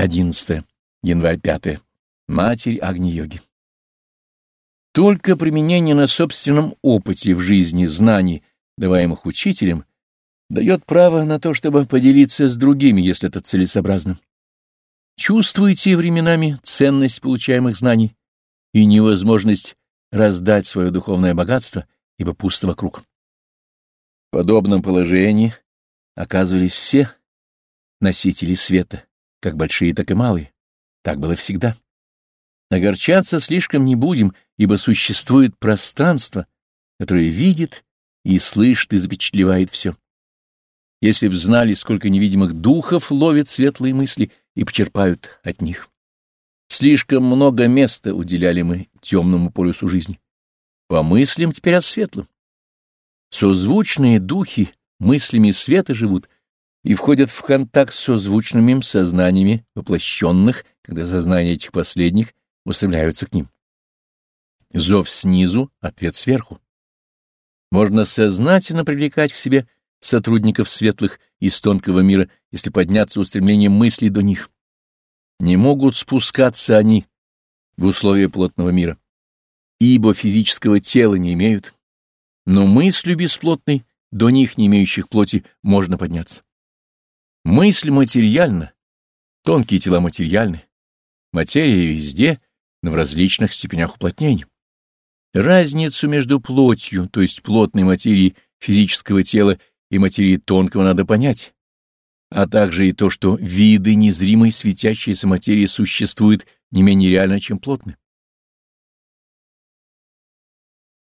11 январь 5 Матерь Агни-йоги. Только применение на собственном опыте в жизни знаний, даваемых учителем, дает право на то, чтобы поделиться с другими, если это целесообразно. Чувствуете временами ценность получаемых знаний и невозможность раздать свое духовное богатство, ибо пусто вокруг. В подобном положении оказывались все носители света, как большие, так и малые. Так было всегда. Огорчаться слишком не будем, ибо существует пространство, которое видит и слышит и запечатлевает все. Если б знали, сколько невидимых духов ловят светлые мысли и почерпают от них. Слишком много места уделяли мы темному полюсу жизни. Помыслим теперь о светлом. Созвучные духи мыслями света живут — и входят в контакт с созвучными им сознаниями воплощенных, когда сознания этих последних устремляются к ним. Зов снизу, ответ сверху. Можно сознательно привлекать к себе сотрудников светлых из тонкого мира, если подняться устремлением мысли до них. Не могут спускаться они в условия плотного мира, ибо физического тела не имеют, но мыслью бесплотной до них, не имеющих плоти, можно подняться. Мысль материальна, тонкие тела материальны, материя везде, но в различных степенях уплотнения. Разницу между плотью, то есть плотной материей физического тела и материей тонкого надо понять, а также и то, что виды незримой светящейся материи существуют не менее реально, чем плотные.